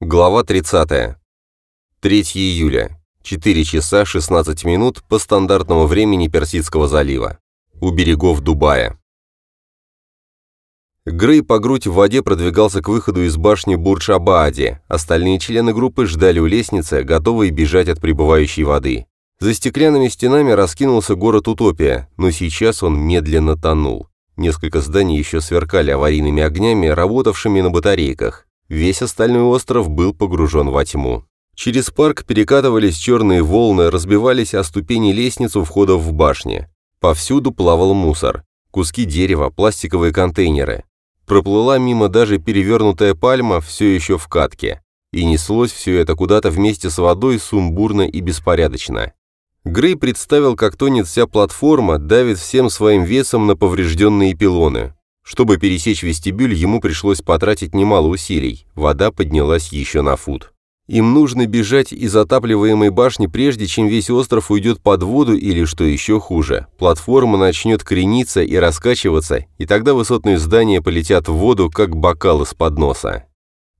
Глава 30. 3 июля. 4 часа 16 минут по стандартному времени Персидского залива. У берегов Дубая. Грей по грудь в воде продвигался к выходу из башни Бурдж-Абаади. Остальные члены группы ждали у лестницы, готовые бежать от прибывающей воды. За стеклянными стенами раскинулся город Утопия, но сейчас он медленно тонул. Несколько зданий еще сверкали аварийными огнями, работавшими на батарейках. Весь остальной остров был погружен во тьму. Через парк перекатывались черные волны, разбивались о ступени лестницу входа в башни. Повсюду плавал мусор. Куски дерева, пластиковые контейнеры. Проплыла мимо даже перевернутая пальма, все еще в катке. И неслось все это куда-то вместе с водой сумбурно и беспорядочно. Грей представил, как тонет вся платформа, давит всем своим весом на поврежденные пилоны. Чтобы пересечь вестибюль, ему пришлось потратить немало усилий. Вода поднялась еще на фут. Им нужно бежать из отапливаемой башни, прежде чем весь остров уйдет под воду или, что еще хуже, платформа начнет крениться и раскачиваться, и тогда высотные здания полетят в воду, как бокал из-под носа.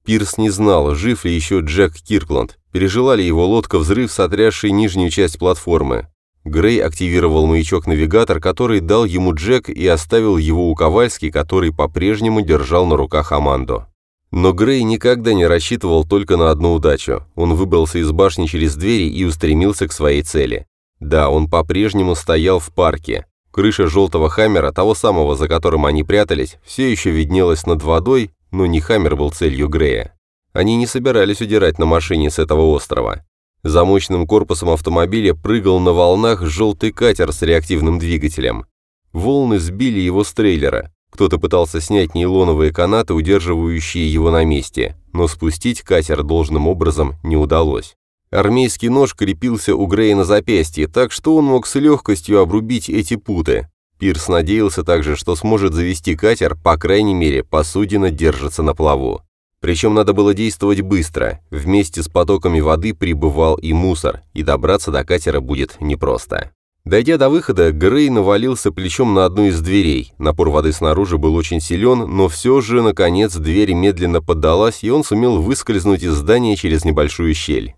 Пирс не знал, жив ли еще Джек Киркланд, пережила ли его лодка взрыв, сотрясший нижнюю часть платформы. Грей активировал маячок-навигатор, который дал ему Джек и оставил его у Ковальски, который по-прежнему держал на руках Аманду. Но Грей никогда не рассчитывал только на одну удачу. Он выбрался из башни через двери и устремился к своей цели. Да, он по-прежнему стоял в парке. Крыша желтого Хаммера, того самого, за которым они прятались, все еще виднелась над водой, но не Хаммер был целью Грея. Они не собирались удирать на машине с этого острова. За мощным корпусом автомобиля прыгал на волнах желтый катер с реактивным двигателем. Волны сбили его с трейлера. Кто-то пытался снять нейлоновые канаты, удерживающие его на месте, но спустить катер должным образом не удалось. Армейский нож крепился у Грея на запястье, так что он мог с легкостью обрубить эти путы. Пирс надеялся также, что сможет завести катер, по крайней мере, посудина держится на плаву. Причем надо было действовать быстро. Вместе с потоками воды прибывал и мусор, и добраться до катера будет непросто. Дойдя до выхода, Грей навалился плечом на одну из дверей. Напор воды снаружи был очень силен, но все же, наконец, дверь медленно поддалась, и он сумел выскользнуть из здания через небольшую щель.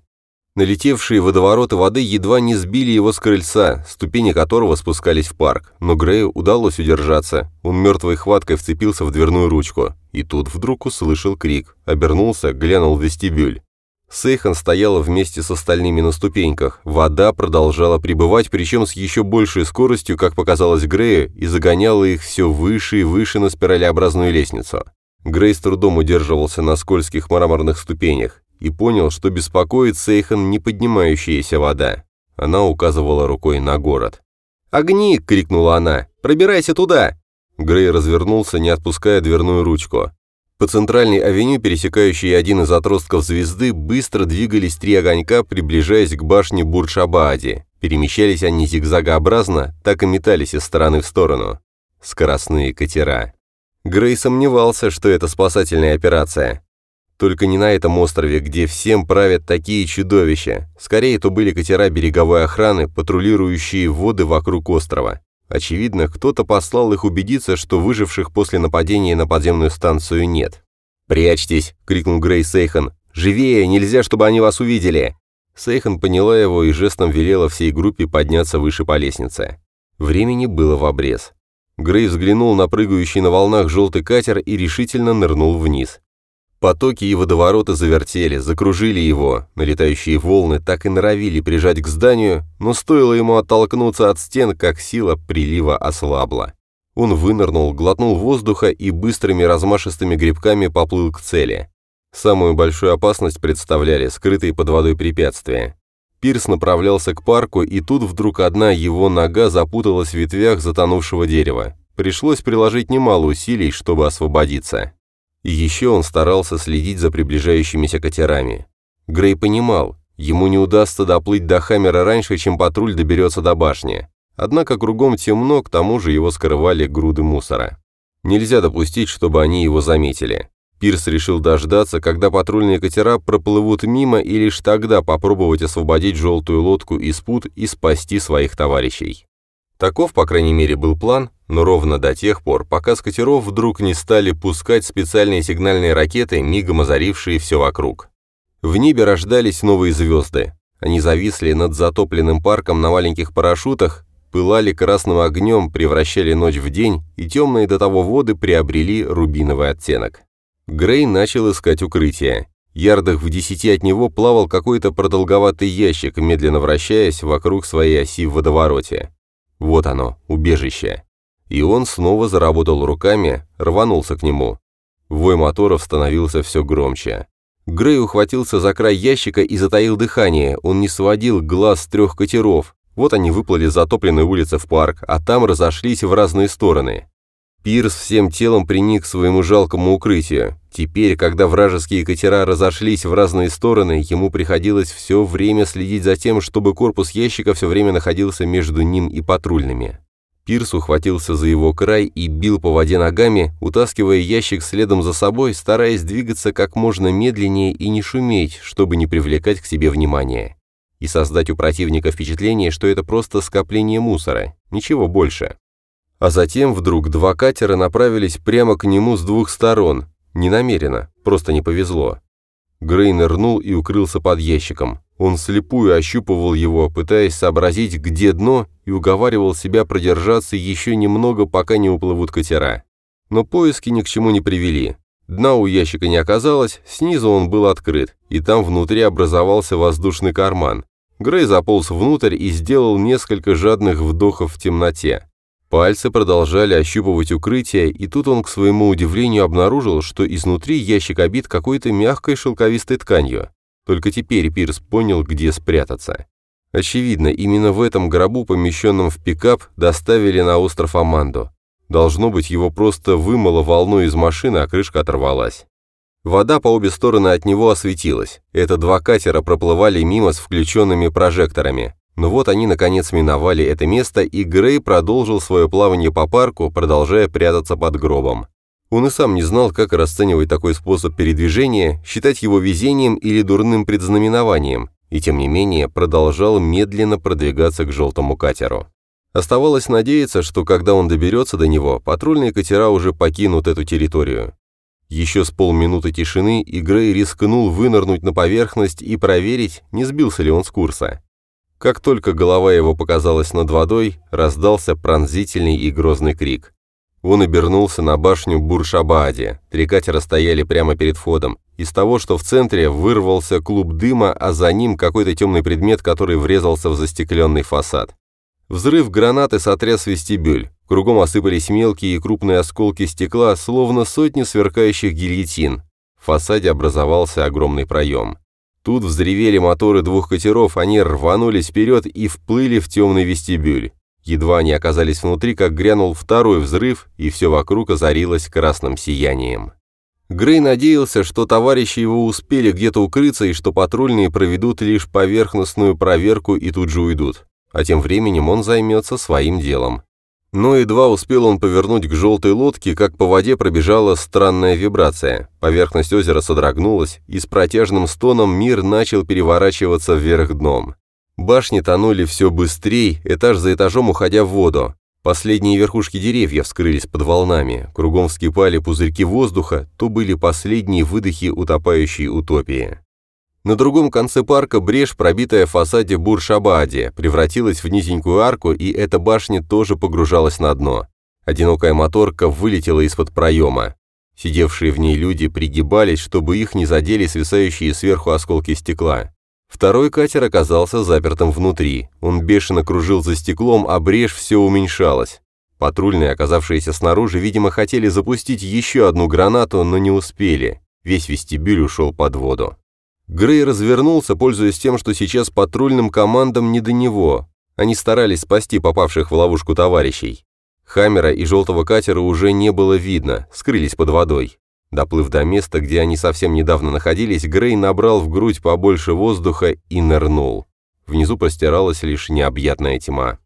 Налетевшие водовороты воды едва не сбили его с крыльца, ступени которого спускались в парк, но Грею удалось удержаться. Он мертвой хваткой вцепился в дверную ручку. И тут вдруг услышал крик, обернулся, глянул в вестибюль. Сейхан стояла вместе с остальными на ступеньках. Вода продолжала прибывать, причем с еще большей скоростью, как показалось Грею, и загоняла их все выше и выше на спиралеобразную лестницу. Грей с трудом удерживался на скользких мраморных ступенях и понял, что беспокоит Сейхан не поднимающаяся вода. Она указывала рукой на город. «Огни!» — крикнула она. «Пробирайся туда!» Грей развернулся, не отпуская дверную ручку. По центральной авеню, пересекающей один из отростков звезды, быстро двигались три огонька, приближаясь к башне Бурдж-Абаади. Перемещались они зигзагообразно, так и метались из стороны в сторону. Скоростные катера. Грей сомневался, что это спасательная операция. Только не на этом острове, где всем правят такие чудовища. Скорее, это были катера береговой охраны, патрулирующие воды вокруг острова. Очевидно, кто-то послал их убедиться, что выживших после нападения на подземную станцию нет. «Прячьтесь!» — крикнул Грей Сейхан. «Живее! Нельзя, чтобы они вас увидели!» Сейхан поняла его и жестом велела всей группе подняться выше по лестнице. Времени было в обрез. Грей взглянул на прыгающий на волнах желтый катер и решительно нырнул вниз. Потоки и водовороты завертели, закружили его, налетающие волны так и норовили прижать к зданию, но стоило ему оттолкнуться от стен, как сила прилива ослабла. Он вынырнул, глотнул воздуха и быстрыми размашистыми грибками поплыл к цели. Самую большую опасность представляли скрытые под водой препятствия. Пирс направлялся к парку, и тут вдруг одна его нога запуталась в ветвях затонувшего дерева. Пришлось приложить немало усилий, чтобы освободиться. Еще он старался следить за приближающимися катерами. Грей понимал, ему не удастся доплыть до Хаммера раньше, чем патруль доберется до башни. Однако кругом темно, к тому же его скрывали груды мусора. Нельзя допустить, чтобы они его заметили. Пирс решил дождаться, когда патрульные катера проплывут мимо и лишь тогда попробовать освободить желтую лодку из пут и спасти своих товарищей. Таков, по крайней мере, был план, но ровно до тех пор, пока с вдруг не стали пускать специальные сигнальные ракеты, мигом озарившие все вокруг. В небе рождались новые звезды. Они зависли над затопленным парком на маленьких парашютах, пылали красным огнем, превращали ночь в день, и темные до того воды приобрели рубиновый оттенок. Грей начал искать укрытие. Ярдах в десяти от него плавал какой-то продолговатый ящик, медленно вращаясь вокруг своей оси в водовороте. Вот оно, убежище. И он снова заработал руками, рванулся к нему. Вой моторов становился все громче. Грей ухватился за край ящика и затаил дыхание, он не сводил глаз с трех катеров. Вот они выплыли с затопленной улицы в парк, а там разошлись в разные стороны. Пирс всем телом приник к своему жалкому укрытию. Теперь, когда вражеские катера разошлись в разные стороны, ему приходилось все время следить за тем, чтобы корпус ящика все время находился между ним и патрульными. Пирс ухватился за его край и бил по воде ногами, утаскивая ящик следом за собой, стараясь двигаться как можно медленнее и не шуметь, чтобы не привлекать к себе внимания. И создать у противника впечатление, что это просто скопление мусора, ничего больше. А затем вдруг два катера направились прямо к нему с двух сторон. Не намеренно, просто не повезло. Грей нырнул и укрылся под ящиком. Он слепую ощупывал его, пытаясь сообразить, где дно, и уговаривал себя продержаться еще немного, пока не уплывут катера. Но поиски ни к чему не привели. Дна у ящика не оказалось, снизу он был открыт, и там внутри образовался воздушный карман. Грей заполз внутрь и сделал несколько жадных вдохов в темноте. Пальцы продолжали ощупывать укрытие, и тут он, к своему удивлению, обнаружил, что изнутри ящик обит какой-то мягкой шелковистой тканью. Только теперь Пирс понял, где спрятаться. Очевидно, именно в этом гробу, помещенном в пикап, доставили на остров Аманду. Должно быть, его просто вымыло волной из машины, а крышка оторвалась. Вода по обе стороны от него осветилась. Это два катера проплывали мимо с включенными прожекторами. Но вот они наконец миновали это место, и Грей продолжил свое плавание по парку, продолжая прятаться под гробом. Он и сам не знал, как расценивать такой способ передвижения, считать его везением или дурным предзнаменованием, и тем не менее продолжал медленно продвигаться к желтому катеру. Оставалось надеяться, что когда он доберется до него, патрульные катера уже покинут эту территорию. Еще с полминуты тишины, и Грей рискнул вынырнуть на поверхность и проверить, не сбился ли он с курса. Как только голова его показалась над водой, раздался пронзительный и грозный крик. Он обернулся на башню Буршабааде. Три катера стояли прямо перед входом. Из того, что в центре, вырвался клуб дыма, а за ним какой-то темный предмет, который врезался в застекленный фасад. Взрыв гранаты сотряс вестибюль. Кругом осыпались мелкие и крупные осколки стекла, словно сотни сверкающих гильотин. В фасаде образовался огромный проем. Тут взревели моторы двух катеров, они рванулись вперед и вплыли в темный вестибюль. Едва они оказались внутри, как грянул второй взрыв, и все вокруг озарилось красным сиянием. Грей надеялся, что товарищи его успели где-то укрыться и что патрульные проведут лишь поверхностную проверку и тут же уйдут. А тем временем он займется своим делом. Но едва успел он повернуть к желтой лодке, как по воде пробежала странная вибрация. Поверхность озера содрогнулась, и с протяжным стоном мир начал переворачиваться вверх дном. Башни тонули все быстрее, этаж за этажом уходя в воду. Последние верхушки деревьев скрылись под волнами, кругом вскипали пузырьки воздуха, то были последние выдохи утопающей утопии. На другом конце парка брешь, пробитая в фасаде Буршабааде, превратилась в низенькую арку, и эта башня тоже погружалась на дно. Одинокая моторка вылетела из-под проема. Сидевшие в ней люди пригибались, чтобы их не задели свисающие сверху осколки стекла. Второй катер оказался запертым внутри. Он бешено кружил за стеклом, а брешь все уменьшалась. Патрульные, оказавшиеся снаружи, видимо, хотели запустить еще одну гранату, но не успели. Весь вестибюль ушел под воду. Грей развернулся, пользуясь тем, что сейчас патрульным командам не до него. Они старались спасти попавших в ловушку товарищей. Хаммера и желтого катера уже не было видно, скрылись под водой. Доплыв до места, где они совсем недавно находились, Грей набрал в грудь побольше воздуха и нырнул. Внизу простиралась лишь необъятная тьма.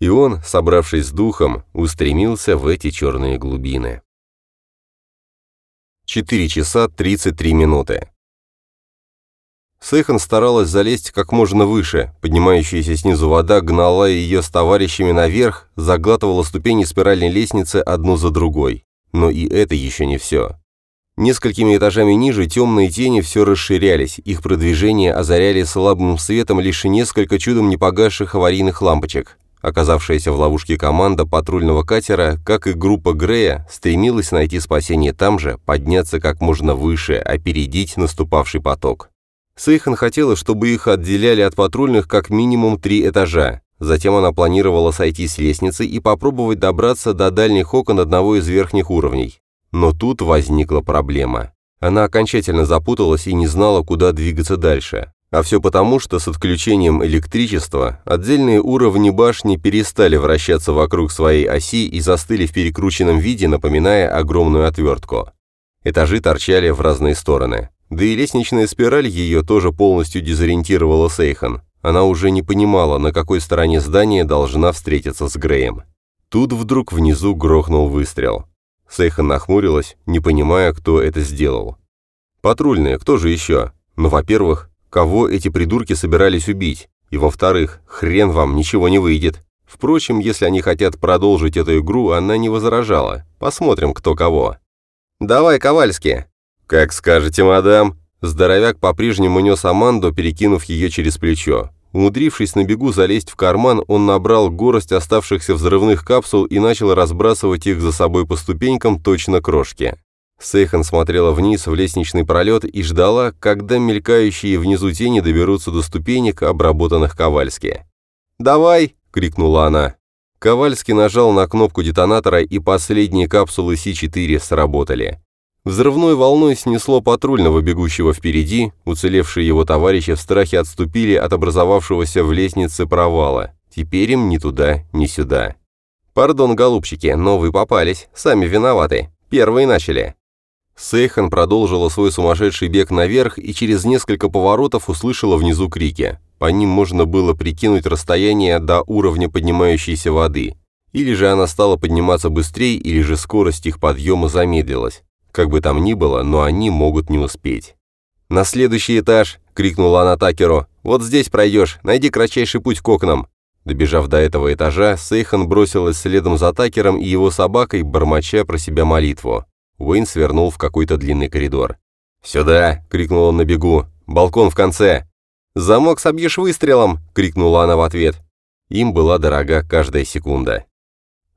И он, собравшись с духом, устремился в эти черные глубины. 4 часа 33 минуты. Сейхан старалась залезть как можно выше. Поднимающаяся снизу вода гнала ее с товарищами наверх, заглатывала ступени спиральной лестницы одну за другой. Но и это еще не все. Несколькими этажами ниже темные тени все расширялись, их продвижение озаряли слабым светом лишь несколько чудом не погасших аварийных лампочек. Оказавшаяся в ловушке команда патрульного катера, как и группа Грея, стремилась найти спасение там же, подняться как можно выше, опередить наступавший поток. Сейхан хотела, чтобы их отделяли от патрульных как минимум три этажа. Затем она планировала сойти с лестницы и попробовать добраться до дальних окон одного из верхних уровней. Но тут возникла проблема. Она окончательно запуталась и не знала, куда двигаться дальше. А все потому, что с отключением электричества отдельные уровни башни перестали вращаться вокруг своей оси и застыли в перекрученном виде, напоминая огромную отвертку. Этажи торчали в разные стороны. Да и лестничная спираль ее тоже полностью дезориентировала Сейхан. Она уже не понимала, на какой стороне здания должна встретиться с Греем. Тут вдруг внизу грохнул выстрел. Сейхан нахмурилась, не понимая, кто это сделал. «Патрульные, кто же еще? Ну, во-первых, кого эти придурки собирались убить? И во-вторых, хрен вам, ничего не выйдет. Впрочем, если они хотят продолжить эту игру, она не возражала. Посмотрим, кто кого». «Давай, Ковальски!» «Как скажете, мадам!» Здоровяк по-прежнему нес Аманду, перекинув ее через плечо. Умудрившись на бегу залезть в карман, он набрал горость оставшихся взрывных капсул и начал разбрасывать их за собой по ступенькам точно крошки. Сейхан смотрела вниз в лестничный пролет и ждала, когда мелькающие внизу тени доберутся до ступенек, обработанных Ковальски. «Давай!» — крикнула она. Ковальский нажал на кнопку детонатора, и последние капсулы С-4 сработали. Взрывной волной снесло патрульного, бегущего впереди, уцелевшие его товарищи в страхе отступили от образовавшегося в лестнице провала. Теперь им ни туда, ни сюда. «Пардон, голубчики, но вы попались, сами виноваты. Первые начали». Сейхан продолжила свой сумасшедший бег наверх и через несколько поворотов услышала внизу крики. По ним можно было прикинуть расстояние до уровня поднимающейся воды. Или же она стала подниматься быстрее, или же скорость их подъема замедлилась. Как бы там ни было, но они могут не успеть. «На следующий этаж!» — крикнула она Такеру. «Вот здесь пройдешь, найди кратчайший путь к окнам». Добежав до этого этажа, Сейхан бросилась следом за Такером и его собакой, бормоча про себя молитву. Уэйн свернул в какой-то длинный коридор. «Сюда!» — крикнул он на бегу. «Балкон в конце!» «Замок собьешь выстрелом!» — крикнула она в ответ. Им была дорога каждая секунда.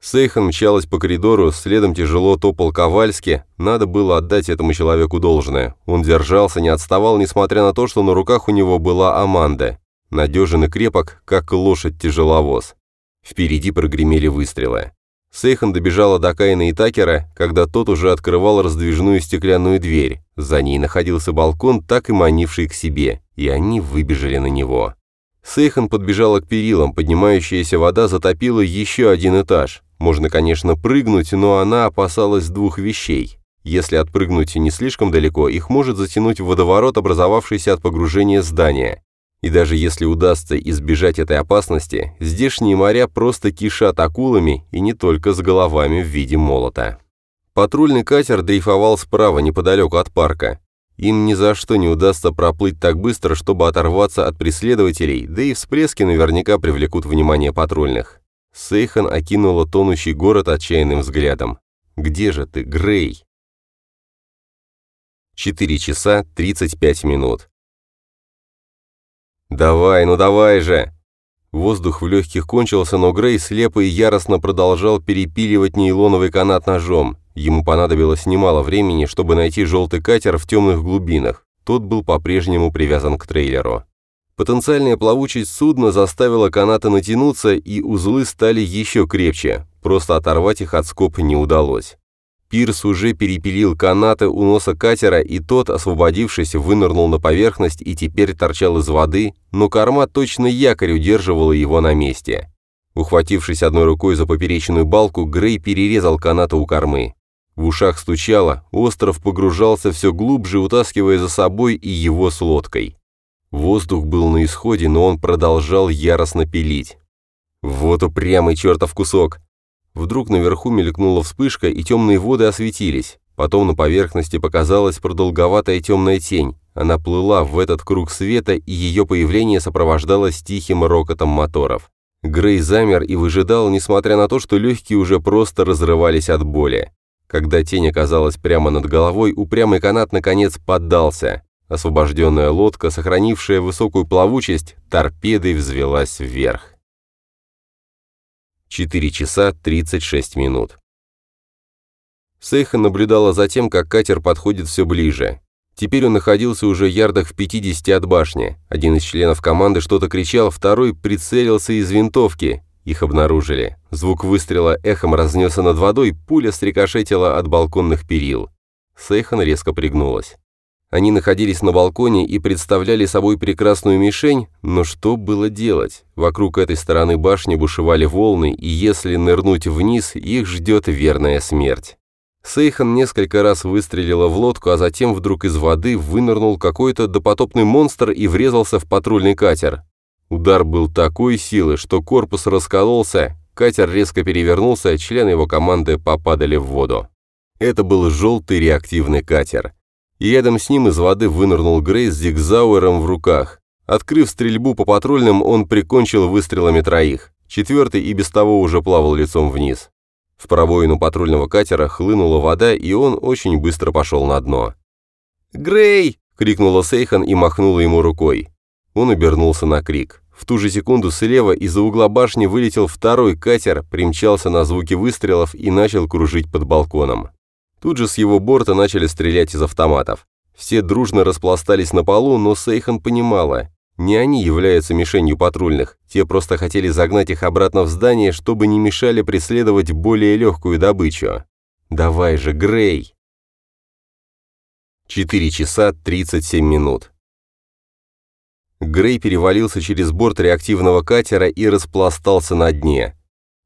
Сейхан мчалась по коридору, следом тяжело топал Ковальски. Надо было отдать этому человеку должное. Он держался, не отставал, несмотря на то, что на руках у него была Аманда. Надежен и крепок, как лошадь-тяжеловоз. Впереди прогремели выстрелы. Сейхан добежала до Каина и Такера, когда тот уже открывал раздвижную стеклянную дверь. За ней находился балкон, так и манивший к себе, и они выбежали на него. Сейхан подбежала к перилам, поднимающаяся вода затопила еще один этаж. Можно, конечно, прыгнуть, но она опасалась двух вещей. Если отпрыгнуть не слишком далеко, их может затянуть в водоворот, образовавшийся от погружения здания. И даже если удастся избежать этой опасности, здешние моря просто кишат акулами и не только с головами в виде молота. Патрульный катер дрейфовал справа, неподалеку от парка. Им ни за что не удастся проплыть так быстро, чтобы оторваться от преследователей, да и всплески наверняка привлекут внимание патрульных. Сейхан окинула тонущий город отчаянным взглядом. «Где же ты, Грей?» 4 часа 35 минут. «Давай, ну давай же!» Воздух в легких кончился, но Грей слепо и яростно продолжал перепиливать нейлоновый канат ножом. Ему понадобилось немало времени, чтобы найти желтый катер в темных глубинах. Тот был по-прежнему привязан к трейлеру. Потенциальная плавучесть судна заставила канаты натянуться, и узлы стали еще крепче, просто оторвать их от скоб не удалось. Пирс уже перепилил канаты у носа катера, и тот, освободившись, вынырнул на поверхность и теперь торчал из воды, но корма точно якорь удерживала его на месте. Ухватившись одной рукой за поперечную балку, Грей перерезал канаты у кормы. В ушах стучало, остров погружался все глубже, утаскивая за собой и его с лодкой. Воздух был на исходе, но он продолжал яростно пилить. Вот упрямый чертов кусок! Вдруг наверху мелькнула вспышка, и темные воды осветились. Потом на поверхности показалась продолговатая темная тень. Она плыла в этот круг света, и ее появление сопровождалось тихим рокотом моторов. Грей замер и выжидал, несмотря на то, что легкие уже просто разрывались от боли. Когда тень оказалась прямо над головой, упрямый канат наконец поддался. Освобожденная лодка, сохранившая высокую плавучесть, торпедой взвелась вверх. 4 часа 36 минут. Сейхан наблюдала за тем, как катер подходит все ближе. Теперь он находился уже ярдах в 50 от башни. Один из членов команды что-то кричал, второй прицелился из винтовки. Их обнаружили. Звук выстрела эхом разнесся над водой, пуля срикошетила от балконных перил. Сейхан резко пригнулась. Они находились на балконе и представляли собой прекрасную мишень, но что было делать? Вокруг этой стороны башни бушевали волны, и если нырнуть вниз, их ждет верная смерть. Сейхан несколько раз выстрелила в лодку, а затем вдруг из воды вынырнул какой-то допотопный монстр и врезался в патрульный катер. Удар был такой силы, что корпус раскололся, катер резко перевернулся, члены его команды попадали в воду. Это был желтый реактивный катер. И рядом с ним из воды вынырнул Грей с зигзауэром в руках. Открыв стрельбу по патрульным, он прикончил выстрелами троих. Четвертый и без того уже плавал лицом вниз. В пробоину патрульного катера хлынула вода, и он очень быстро пошел на дно. «Грей!» — крикнула Сейхан и махнула ему рукой. Он обернулся на крик. В ту же секунду слева из-за угла башни вылетел второй катер, примчался на звуки выстрелов и начал кружить под балконом. Тут же с его борта начали стрелять из автоматов. Все дружно распластались на полу, но Сейхан понимала, не они являются мишенью патрульных, те просто хотели загнать их обратно в здание, чтобы не мешали преследовать более легкую добычу. Давай же, Грей! 4 часа 37 минут. Грей перевалился через борт реактивного катера и распластался на дне.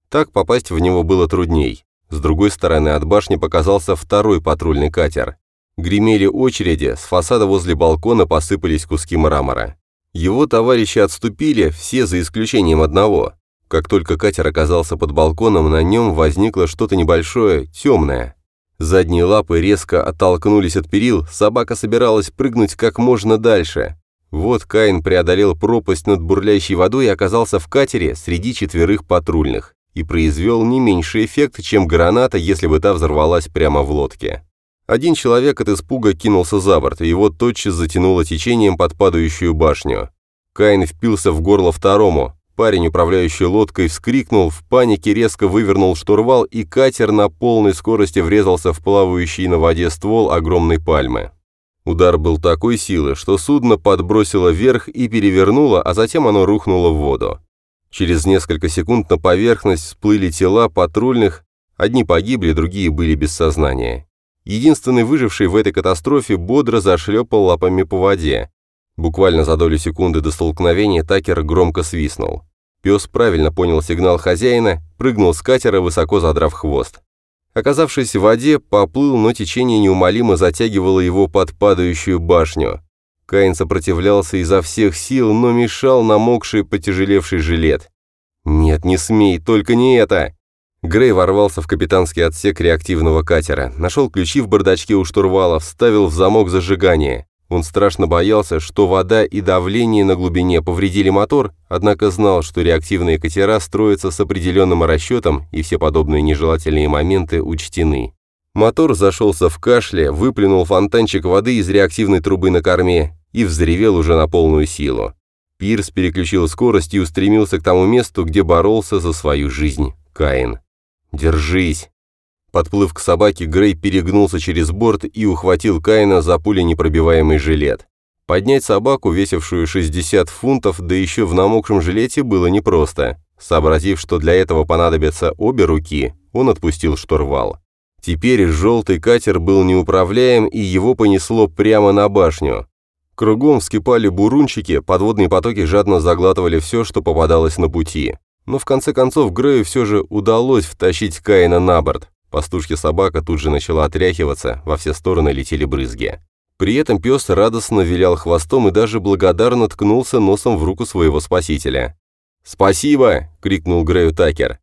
Так попасть в него было трудней. С другой стороны от башни показался второй патрульный катер. Гремели очереди, с фасада возле балкона посыпались куски мрамора. Его товарищи отступили, все за исключением одного. Как только катер оказался под балконом, на нем возникло что-то небольшое, темное. Задние лапы резко оттолкнулись от перил, собака собиралась прыгнуть как можно дальше. Вот Каин преодолел пропасть над бурлящей водой и оказался в катере среди четверых патрульных и произвел не меньший эффект, чем граната, если бы та взорвалась прямо в лодке. Один человек от испуга кинулся за борт, и его тотчас затянуло течением под падающую башню. Каин впился в горло второму. Парень, управляющий лодкой, вскрикнул, в панике резко вывернул штурвал, и катер на полной скорости врезался в плавающий на воде ствол огромной пальмы. Удар был такой силы, что судно подбросило вверх и перевернуло, а затем оно рухнуло в воду. Через несколько секунд на поверхность всплыли тела патрульных, одни погибли, другие были без сознания. Единственный выживший в этой катастрофе бодро зашлепал лапами по воде. Буквально за долю секунды до столкновения Такер громко свистнул. Пес правильно понял сигнал хозяина, прыгнул с катера, высоко задрав хвост. Оказавшись в воде, поплыл, но течение неумолимо затягивало его под падающую башню. Каин сопротивлялся изо всех сил, но мешал намокший, потяжелевший жилет. «Нет, не смей, только не это!» Грей ворвался в капитанский отсек реактивного катера, нашел ключи в бардачке у штурвала, вставил в замок зажигания. Он страшно боялся, что вода и давление на глубине повредили мотор, однако знал, что реактивные катера строятся с определенным расчетом, и все подобные нежелательные моменты учтены. Мотор зашелся в кашле, выплюнул фонтанчик воды из реактивной трубы на корме и взревел уже на полную силу. Пирс переключил скорость и устремился к тому месту, где боролся за свою жизнь Каин. «Держись!» Подплыв к собаке, Грей перегнулся через борт и ухватил Каина за пуленепробиваемый жилет. Поднять собаку, весившую 60 фунтов, да еще в намокшем жилете, было непросто. Сообразив, что для этого понадобятся обе руки, он отпустил штурвал. Теперь желтый катер был неуправляем, и его понесло прямо на башню. Кругом вскипали бурунчики, подводные потоки жадно заглатывали все, что попадалось на пути. Но в конце концов Грею все же удалось втащить Каина на борт. Пастушья собака тут же начала отряхиваться, во все стороны летели брызги. При этом пес радостно вилял хвостом и даже благодарно ткнулся носом в руку своего спасителя. «Спасибо!» — крикнул Грею Такер.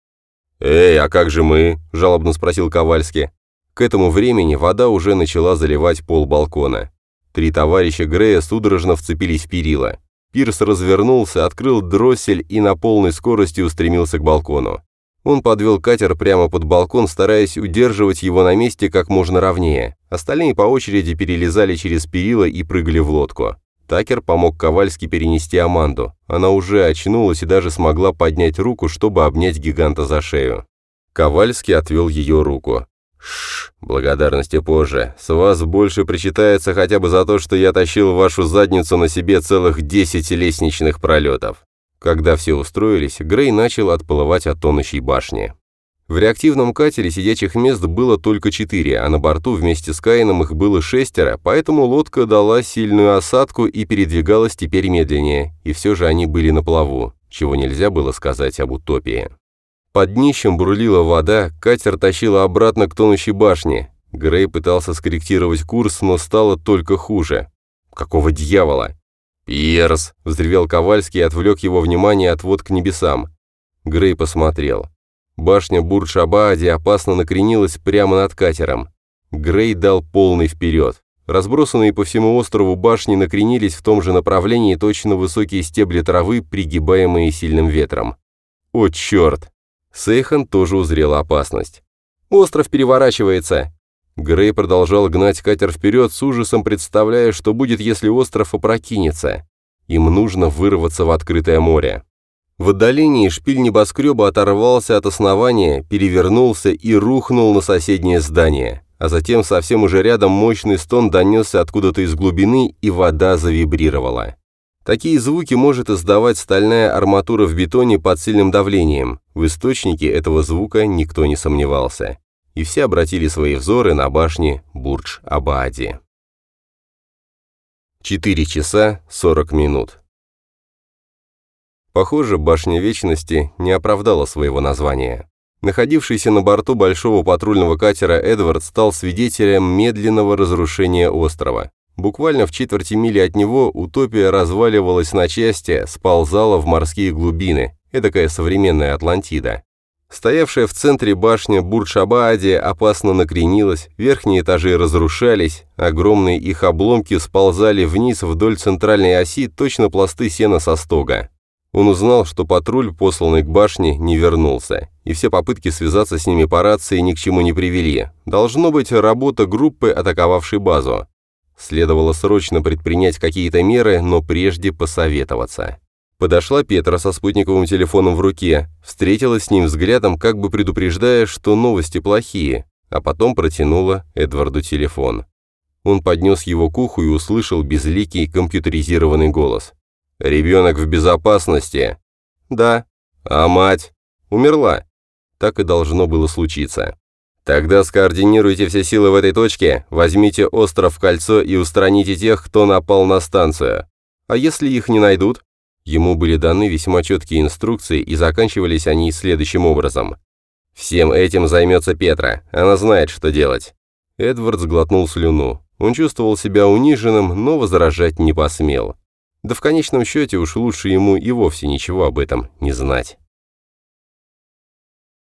«Эй, а как же мы?» – жалобно спросил Ковальский. К этому времени вода уже начала заливать пол балкона. Три товарища Грея судорожно вцепились в перила. Пирс развернулся, открыл дроссель и на полной скорости устремился к балкону. Он подвел катер прямо под балкон, стараясь удерживать его на месте как можно ровнее. Остальные по очереди перелезали через перила и прыгали в лодку. Такер помог Ковальски перенести Аманду. Она уже очнулась и даже смогла поднять руку, чтобы обнять гиганта за шею. Ковальский отвел ее руку. «Шш, благодарности позже. С вас больше причитается хотя бы за то, что я тащил вашу задницу на себе целых десять лестничных пролетов». Когда все устроились, Грей начал отплывать от тонущей башни. В реактивном катере сидячих мест было только четыре, а на борту вместе с Каином их было шестеро, поэтому лодка дала сильную осадку и передвигалась теперь медленнее, и все же они были на плаву, чего нельзя было сказать об утопии. Под днищем бурлила вода, катер тащила обратно к тонущей башне. Грей пытался скорректировать курс, но стало только хуже. Какого дьявола? «Пирс!» – взревел Ковальский и отвлек его внимание от вод к небесам. Грей посмотрел. Башня Бурдж-Абаади опасно накренилась прямо над катером. Грей дал полный вперед. Разбросанные по всему острову башни накренились в том же направлении точно высокие стебли травы, пригибаемые сильным ветром. «О, черт!» Сейхан тоже узрела опасность. «Остров переворачивается!» Грей продолжал гнать катер вперед, с ужасом представляя, что будет, если остров опрокинется. Им нужно вырваться в открытое море. В отдалении шпиль небоскреба оторвался от основания, перевернулся и рухнул на соседнее здание, а затем совсем уже рядом мощный стон донесся откуда-то из глубины, и вода завибрировала. Такие звуки может издавать стальная арматура в бетоне под сильным давлением. В источнике этого звука никто не сомневался. И все обратили свои взоры на башни Бурдж-Абаади. 4 часа 40 минут. Похоже, башня Вечности не оправдала своего названия. Находившийся на борту большого патрульного катера Эдвард стал свидетелем медленного разрушения острова. Буквально в четверти мили от него утопия разваливалась на части, сползала в морские глубины, эдакая современная Атлантида. Стоявшая в центре башня Бурдж-Абаади опасно накренилась, верхние этажи разрушались, огромные их обломки сползали вниз вдоль центральной оси, точно пласты сена со стога. Он узнал, что патруль, посланный к башне, не вернулся, и все попытки связаться с ними по рации ни к чему не привели. Должно быть работа группы, атаковавшей базу. Следовало срочно предпринять какие-то меры, но прежде посоветоваться. Подошла Петра со спутниковым телефоном в руке, встретилась с ним взглядом, как бы предупреждая, что новости плохие, а потом протянула Эдварду телефон. Он поднес его к уху и услышал безликий компьютеризированный голос. «Ребенок в безопасности?» «Да». «А мать?» «Умерла». Так и должно было случиться. Тогда скоординируйте все силы в этой точке, возьмите остров в кольцо и устраните тех, кто напал на станцию. А если их не найдут? Ему были даны весьма четкие инструкции, и заканчивались они следующим образом. «Всем этим займется Петра, она знает, что делать». Эдвард сглотнул слюну. Он чувствовал себя униженным, но возражать не посмел. Да в конечном счете уж лучше ему и вовсе ничего об этом не знать.